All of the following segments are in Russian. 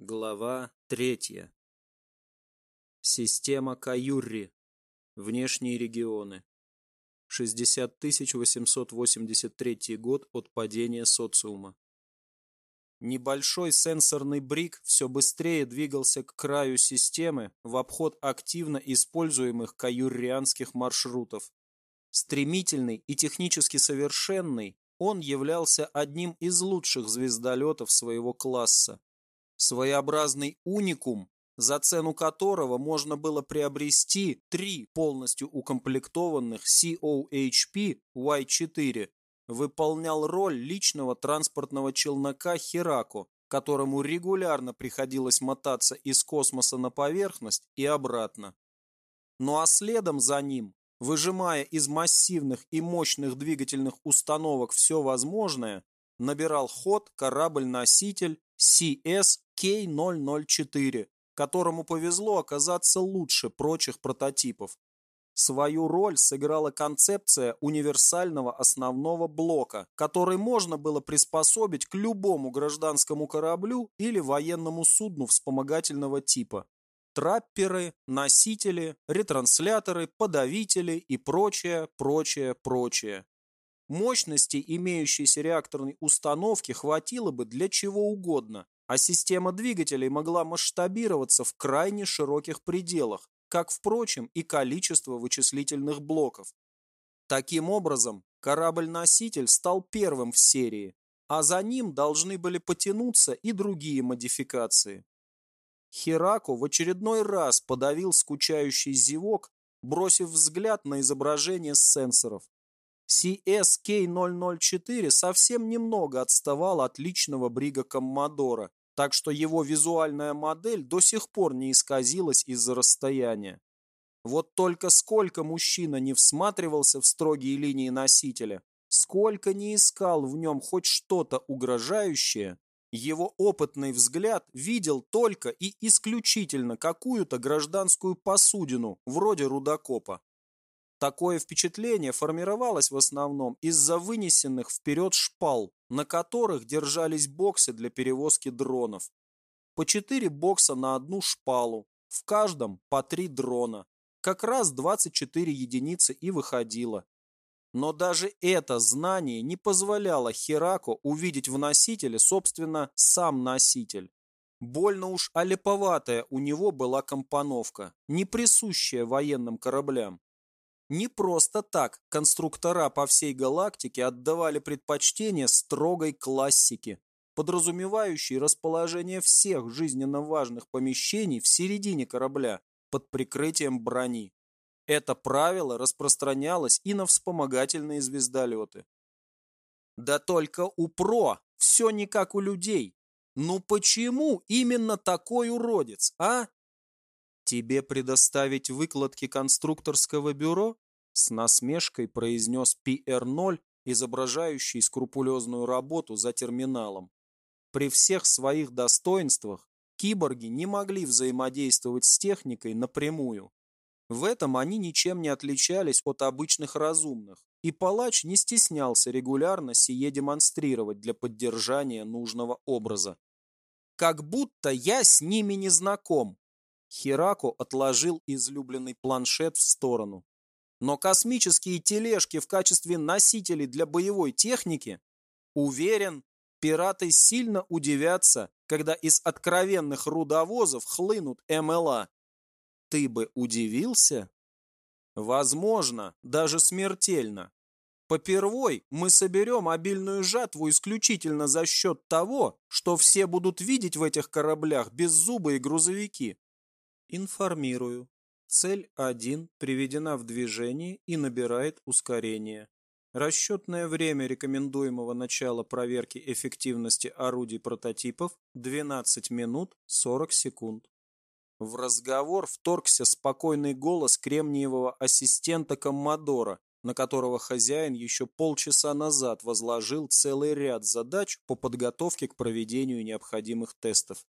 Глава третья. Система Каюрри. Внешние регионы. 60 883 год от падения социума. Небольшой сенсорный брик все быстрее двигался к краю системы в обход активно используемых каюррианских маршрутов. Стремительный и технически совершенный, он являлся одним из лучших звездолетов своего класса своеобразный уникум, за цену которого можно было приобрести три полностью укомплектованных COHP Y4, выполнял роль личного транспортного челнока Хирако, которому регулярно приходилось мотаться из космоса на поверхность и обратно. Ну а следом за ним, выжимая из массивных и мощных двигательных установок все возможное, набирал ход корабль-носитель CS-K004, которому повезло оказаться лучше прочих прототипов. Свою роль сыграла концепция универсального основного блока, который можно было приспособить к любому гражданскому кораблю или военному судну вспомогательного типа. Трапперы, носители, ретрансляторы, подавители и прочее, прочее, прочее. Мощности имеющейся реакторной установки хватило бы для чего угодно, а система двигателей могла масштабироваться в крайне широких пределах, как, впрочем, и количество вычислительных блоков. Таким образом, корабль-носитель стал первым в серии, а за ним должны были потянуться и другие модификации. Херако в очередной раз подавил скучающий зевок, бросив взгляд на изображение сенсоров. CSK-004 совсем немного отставал от личного брига Коммодора, так что его визуальная модель до сих пор не исказилась из-за расстояния. Вот только сколько мужчина не всматривался в строгие линии носителя, сколько не искал в нем хоть что-то угрожающее, его опытный взгляд видел только и исключительно какую-то гражданскую посудину, вроде рудокопа. Такое впечатление формировалось в основном из-за вынесенных вперед шпал, на которых держались боксы для перевозки дронов. По четыре бокса на одну шпалу, в каждом по три дрона. Как раз 24 единицы и выходило. Но даже это знание не позволяло Херако увидеть в носителе, собственно, сам носитель. Больно уж олеповатая у него была компоновка, не присущая военным кораблям. Не просто так конструктора по всей галактике отдавали предпочтение строгой классике, подразумевающей расположение всех жизненно важных помещений в середине корабля под прикрытием брони. Это правило распространялось и на вспомогательные звездолеты. Да только у ПРО все не как у людей. Ну почему именно такой уродец, а? «Тебе предоставить выкладки конструкторского бюро?» С насмешкой произнес PR0, изображающий скрупулезную работу за терминалом. При всех своих достоинствах киборги не могли взаимодействовать с техникой напрямую. В этом они ничем не отличались от обычных разумных, и палач не стеснялся регулярно сие демонстрировать для поддержания нужного образа. «Как будто я с ними не знаком», Хирако отложил излюбленный планшет в сторону. Но космические тележки в качестве носителей для боевой техники, уверен, пираты сильно удивятся, когда из откровенных рудовозов хлынут МЛА. Ты бы удивился? Возможно, даже смертельно. Попервой мы соберем обильную жатву исключительно за счет того, что все будут видеть в этих кораблях беззубые грузовики. Информирую. Цель 1 приведена в движение и набирает ускорение. Расчетное время рекомендуемого начала проверки эффективности орудий прототипов 12 минут 40 секунд. В разговор вторгся спокойный голос кремниевого ассистента Коммодора, на которого хозяин еще полчаса назад возложил целый ряд задач по подготовке к проведению необходимых тестов.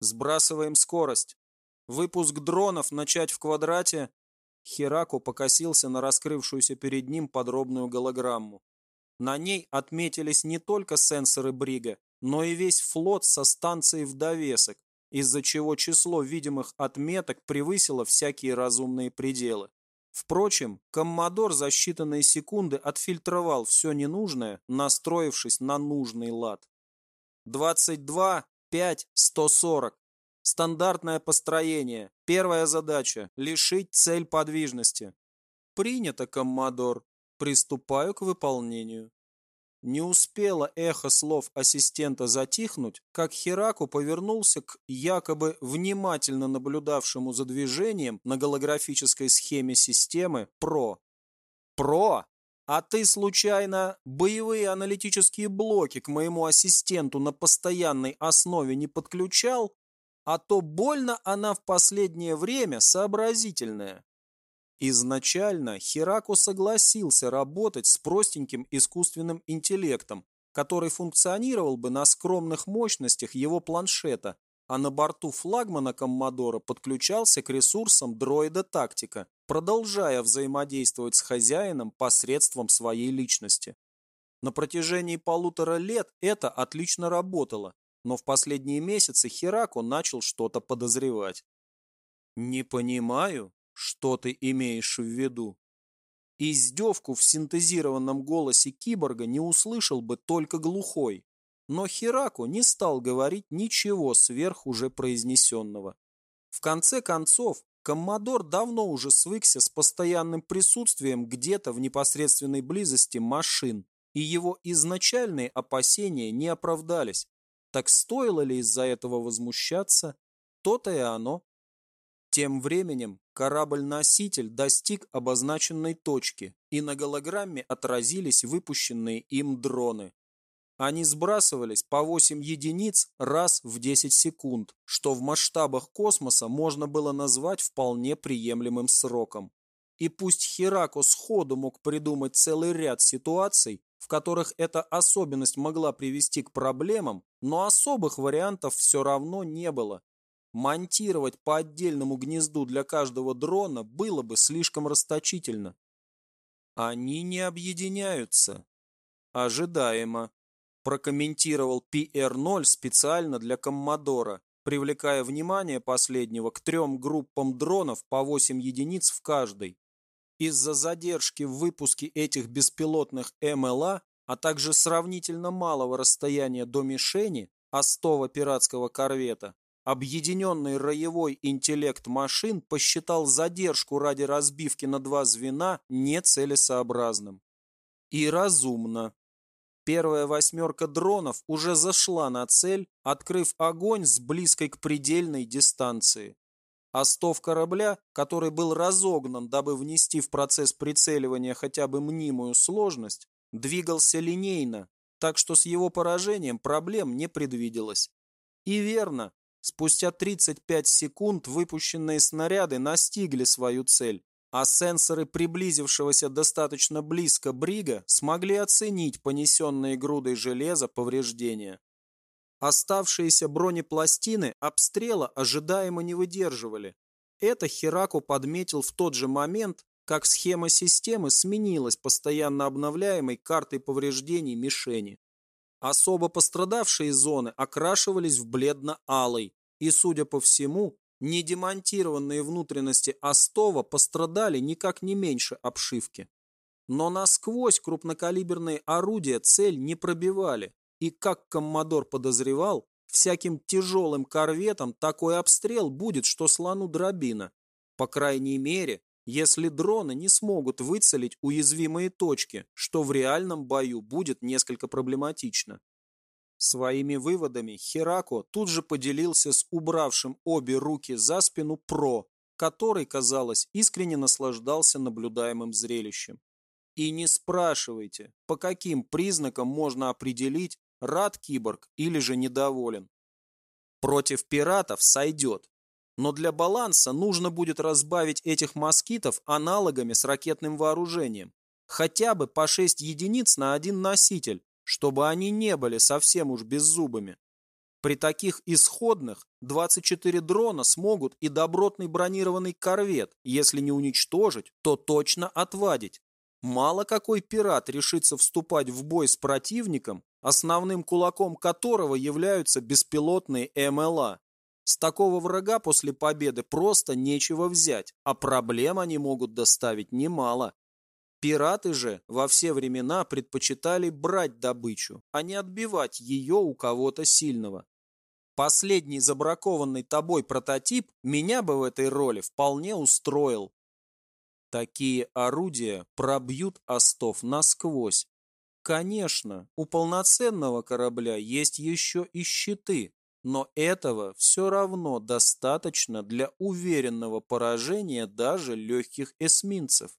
«Сбрасываем скорость!» Выпуск дронов начать в квадрате. Херако покосился на раскрывшуюся перед ним подробную голограмму. На ней отметились не только сенсоры Брига, но и весь флот со станцией в довесок, из-за чего число видимых отметок превысило всякие разумные пределы. Впрочем, Коммодор за считанные секунды отфильтровал все ненужное, настроившись на нужный лад. 22, 5, 140. Стандартное построение. Первая задача – лишить цель подвижности. Принято, Коммодор. Приступаю к выполнению. Не успело эхо слов ассистента затихнуть, как Хераку повернулся к якобы внимательно наблюдавшему за движением на голографической схеме системы ПРО. «ПРО, а ты, случайно, боевые аналитические блоки к моему ассистенту на постоянной основе не подключал? А то больно она в последнее время сообразительная». Изначально Хираку согласился работать с простеньким искусственным интеллектом, который функционировал бы на скромных мощностях его планшета, а на борту флагмана Коммодора подключался к ресурсам дроида-тактика, продолжая взаимодействовать с хозяином посредством своей личности. На протяжении полутора лет это отлично работало, но в последние месяцы Хираку начал что-то подозревать. «Не понимаю, что ты имеешь в виду? Издевку в синтезированном голосе киборга не услышал бы только глухой. Но Хираку не стал говорить ничего сверх уже произнесенного. В конце концов, Коммодор давно уже свыкся с постоянным присутствием где-то в непосредственной близости машин, и его изначальные опасения не оправдались. Так стоило ли из-за этого возмущаться? То-то и оно. Тем временем корабль-носитель достиг обозначенной точки, и на голограмме отразились выпущенные им дроны. Они сбрасывались по 8 единиц раз в 10 секунд, что в масштабах космоса можно было назвать вполне приемлемым сроком. И пусть Херако сходу мог придумать целый ряд ситуаций, в которых эта особенность могла привести к проблемам, но особых вариантов все равно не было, Монтировать по отдельному гнезду для каждого дрона было бы слишком расточительно. Они не объединяются. Ожидаемо. Прокомментировал PR0 специально для Коммодора, привлекая внимание последнего к трем группам дронов по 8 единиц в каждой. Из-за задержки в выпуске этих беспилотных МЛА, а также сравнительно малого расстояния до мишени, остова пиратского корвета, Объединенный роевой интеллект машин посчитал задержку ради разбивки на два звена нецелесообразным. И разумно. Первая восьмерка дронов уже зашла на цель, открыв огонь с близкой к предельной дистанции. Остов корабля, который был разогнан, дабы внести в процесс прицеливания хотя бы мнимую сложность, двигался линейно, так что с его поражением проблем не предвиделось. И верно, Спустя 35 секунд выпущенные снаряды настигли свою цель, а сенсоры приблизившегося достаточно близко Брига смогли оценить понесенные грудой железа повреждения. Оставшиеся бронепластины обстрела ожидаемо не выдерживали. Это Хераку подметил в тот же момент, как схема системы сменилась постоянно обновляемой картой повреждений мишени. Особо пострадавшие зоны окрашивались в бледно-алый, и, судя по всему, недемонтированные внутренности остова пострадали никак не меньше обшивки. Но насквозь крупнокалиберные орудия цель не пробивали, и, как Коммодор подозревал, всяким тяжелым корветом такой обстрел будет, что слону дробина. По крайней мере, если дроны не смогут выцелить уязвимые точки, что в реальном бою будет несколько проблематично. Своими выводами Херако тут же поделился с убравшим обе руки за спину Про, который, казалось, искренне наслаждался наблюдаемым зрелищем. И не спрашивайте, по каким признакам можно определить, рад киборг или же недоволен. Против пиратов сойдет, но для баланса нужно будет разбавить этих москитов аналогами с ракетным вооружением. Хотя бы по 6 единиц на один носитель, чтобы они не были совсем уж беззубыми. При таких исходных 24 дрона смогут и добротный бронированный корвет, если не уничтожить, то точно отвадить. Мало какой пират решится вступать в бой с противником, основным кулаком которого являются беспилотные МЛА. С такого врага после победы просто нечего взять, а проблем они могут доставить немало. Пираты же во все времена предпочитали брать добычу, а не отбивать ее у кого-то сильного. Последний забракованный тобой прототип меня бы в этой роли вполне устроил. Такие орудия пробьют остов насквозь. Конечно, у полноценного корабля есть еще и щиты, но этого все равно достаточно для уверенного поражения даже легких эсминцев.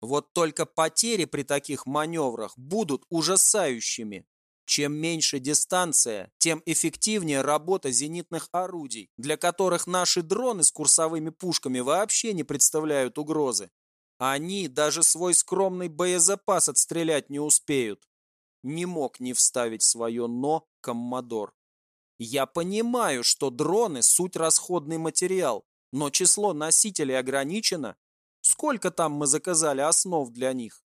Вот только потери при таких маневрах будут ужасающими. Чем меньше дистанция, тем эффективнее работа зенитных орудий, для которых наши дроны с курсовыми пушками вообще не представляют угрозы. Они даже свой скромный боезапас отстрелять не успеют. Не мог не вставить свое «но» Коммодор. Я понимаю, что дроны – суть расходный материал, но число носителей ограничено. Сколько там мы заказали основ для них?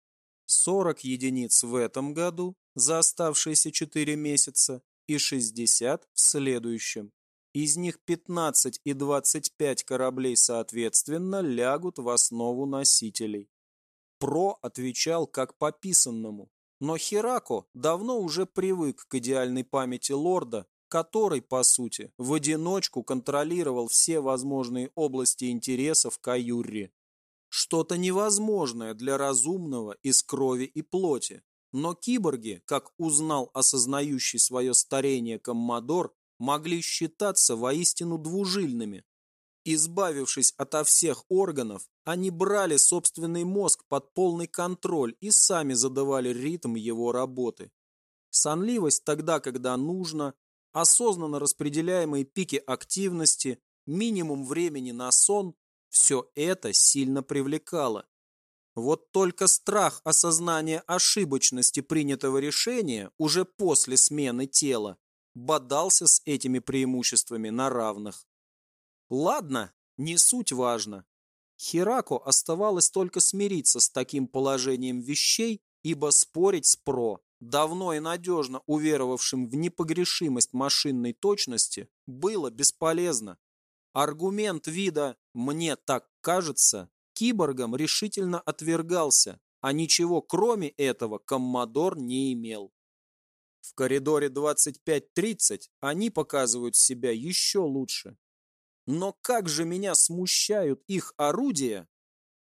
40 единиц в этом году за оставшиеся 4 месяца и 60 в следующем. Из них 15 и 25 кораблей соответственно лягут в основу носителей. Про отвечал как по писанному, но Херако давно уже привык к идеальной памяти лорда который, по сути, в одиночку контролировал все возможные области интересов Каюрри. Что-то невозможное для разумного из крови и плоти. Но киборги, как узнал осознающий свое старение Коммодор, могли считаться воистину двужильными. Избавившись ото всех органов, они брали собственный мозг под полный контроль и сами задавали ритм его работы. Сонливость тогда, когда нужно, осознанно распределяемые пики активности, минимум времени на сон – все это сильно привлекало. Вот только страх осознания ошибочности принятого решения уже после смены тела бодался с этими преимуществами на равных. Ладно, не суть важно. Херако оставалось только смириться с таким положением вещей, ибо спорить с Про давно и надежно уверовавшим в непогрешимость машинной точности, было бесполезно. Аргумент вида «мне так кажется» киборгом решительно отвергался, а ничего кроме этого Коммодор не имел. В коридоре 25-30 они показывают себя еще лучше. Но как же меня смущают их орудия!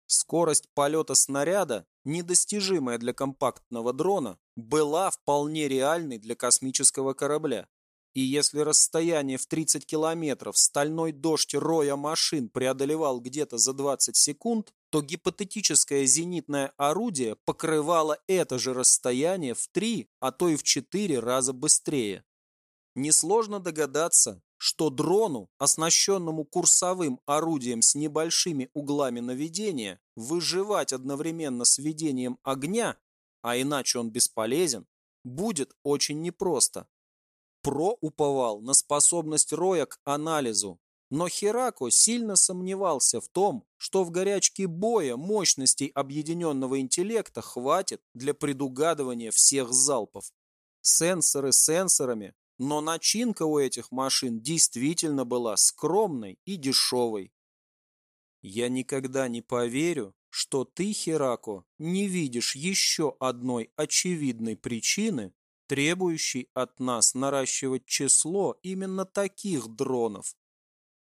Скорость полета снаряда, недостижимая для компактного дрона, была вполне реальной для космического корабля. И если расстояние в 30 километров стальной дождь роя машин преодолевал где-то за 20 секунд, то гипотетическое зенитное орудие покрывало это же расстояние в 3, а то и в 4 раза быстрее. Несложно догадаться, что дрону, оснащенному курсовым орудием с небольшими углами наведения, выживать одновременно с ведением огня а иначе он бесполезен, будет очень непросто. Про уповал на способность Роя к анализу, но Херако сильно сомневался в том, что в горячке боя мощностей объединенного интеллекта хватит для предугадывания всех залпов. Сенсоры сенсорами, но начинка у этих машин действительно была скромной и дешевой. Я никогда не поверю, что ты, Херако, не видишь еще одной очевидной причины, требующей от нас наращивать число именно таких дронов.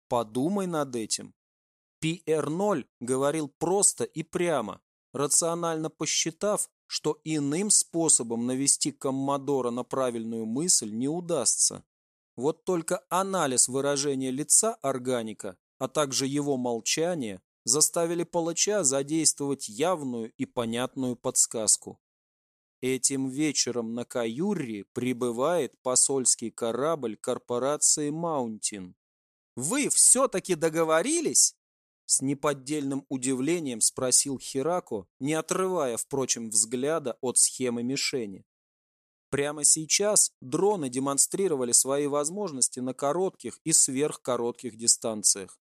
Подумай над этим. PR0 говорил просто и прямо, рационально посчитав, что иным способом навести Коммодора на правильную мысль не удастся. Вот только анализ выражения лица органика, а также его молчание заставили палача задействовать явную и понятную подсказку. Этим вечером на Каюрри прибывает посольский корабль корпорации «Маунтин». «Вы все-таки договорились?» С неподдельным удивлением спросил Хирако, не отрывая, впрочем, взгляда от схемы мишени. Прямо сейчас дроны демонстрировали свои возможности на коротких и сверхкоротких дистанциях.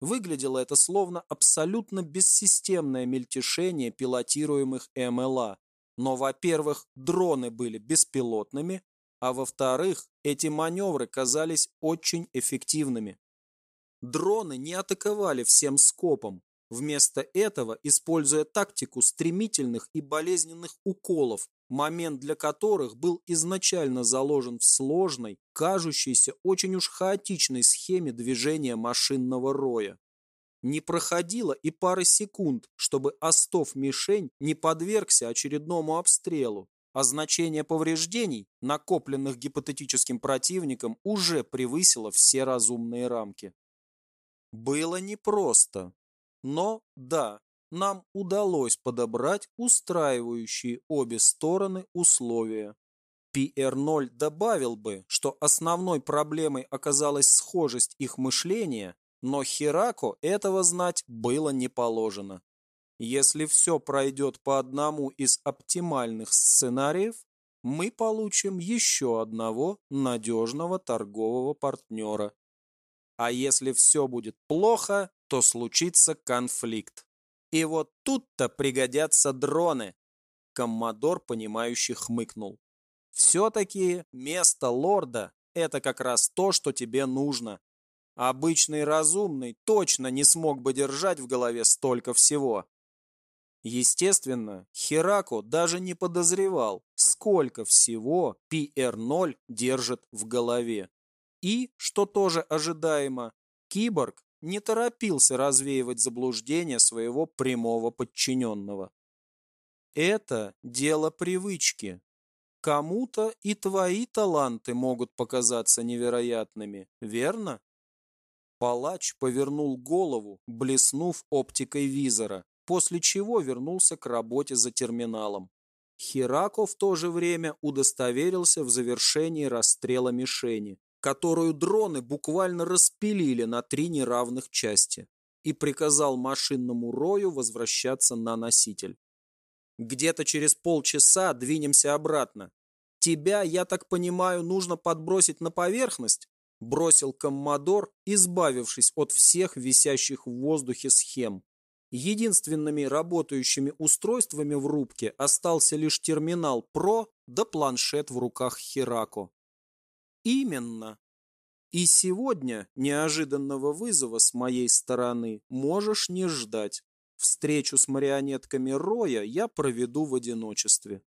Выглядело это словно абсолютно бессистемное мельтешение пилотируемых МЛА. Но, во-первых, дроны были беспилотными, а во-вторых, эти маневры казались очень эффективными. Дроны не атаковали всем скопом, вместо этого используя тактику стремительных и болезненных уколов, момент для которых был изначально заложен в сложной, кажущейся очень уж хаотичной схеме движения машинного роя. Не проходило и пары секунд, чтобы остов мишень не подвергся очередному обстрелу, а значение повреждений, накопленных гипотетическим противником, уже превысило все разумные рамки. Было непросто, но да, нам удалось подобрать устраивающие обе стороны условия. PR0 добавил бы, что основной проблемой оказалась схожесть их мышления, но Херако этого знать было не положено. Если все пройдет по одному из оптимальных сценариев, мы получим еще одного надежного торгового партнера. А если все будет плохо, то случится конфликт. И вот тут-то пригодятся дроны. Коммодор, понимающий, хмыкнул. Все-таки место лорда – это как раз то, что тебе нужно. Обычный разумный точно не смог бы держать в голове столько всего. Естественно, Херако даже не подозревал, сколько всего PR-0 держит в голове. И, что тоже ожидаемо, киборг не торопился развеивать заблуждения своего прямого подчиненного. Это дело привычки. Кому-то и твои таланты могут показаться невероятными, верно? Палач повернул голову, блеснув оптикой визора, после чего вернулся к работе за терминалом. Хирако в то же время удостоверился в завершении расстрела мишени, которую дроны буквально распилили на три неравных части, и приказал машинному рою возвращаться на носитель. Где-то через полчаса двинемся обратно. Тебя, я так понимаю, нужно подбросить на поверхность? бросил коммодор, избавившись от всех висящих в воздухе схем. Единственными работающими устройствами в рубке остался лишь терминал Pro да планшет в руках Хирако. Именно. И сегодня неожиданного вызова с моей стороны можешь не ждать. Встречу с марионетками Роя я проведу в одиночестве.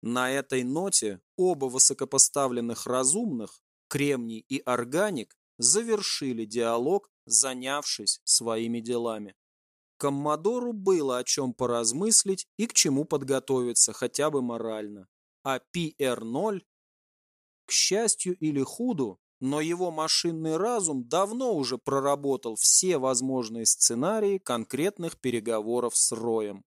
На этой ноте оба высокопоставленных разумных Кремний и Органик завершили диалог, занявшись своими делами. Коммодору было о чем поразмыслить и к чему подготовиться хотя бы морально. А PR-0, к счастью или худу, но его машинный разум давно уже проработал все возможные сценарии конкретных переговоров с Роем.